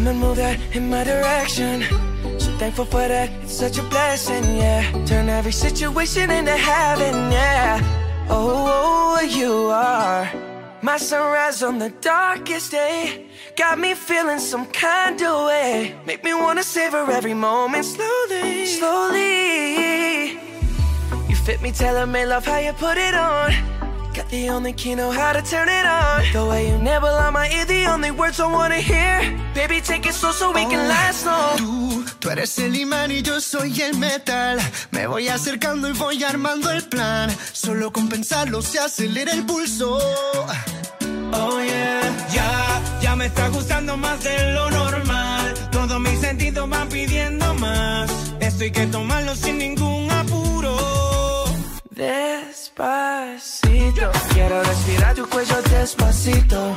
come and move that in my direction. So thankful for that, it's such a blessing, yeah. Turn every situation into heaven, yeah. Oh, oh, you are my sunrise on the darkest day. Got me feeling some kind of way. Make me wanna savor every moment slowly, slowly. You fit me, telling me love how you put it on. Got the only key, know how to turn it on. The way you nibble on my ear, only words I wanna hear. Baby, take it slow so we can last long. Tú, tú eres el imán y yo soy el metal. Me voy acercando y voy armando el plan. Solo con pensarlo se acelera el pulso. Oh yeah, ya, ya me está gustando más de lo normal. Todos mis sentidos van pidiendo más. Esto hay que tomarlo sin ningún apuro. Despacito, quiero respirar tu cuello despacito.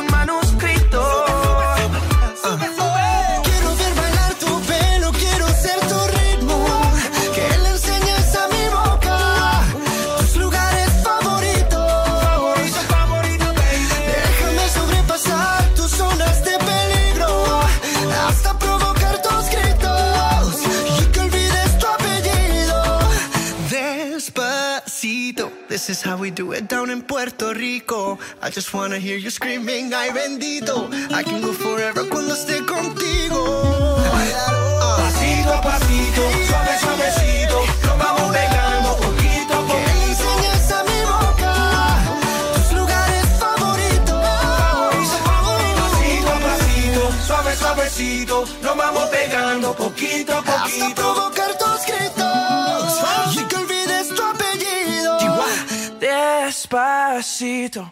Despacito, this is how we do it down in Puerto Rico. I just wanna hear you screaming, ay bendito. I can go forever cuando esté contigo. Pasito a pasito, suave, suavecito. Nos vamos pegando poquito a Que poquito. enseñes a mi boca tus lugares favoritos. Pasito a pasito, suave, suavecito. Nos vamos pegando poquito a Hasta poquito. provocar Despacito.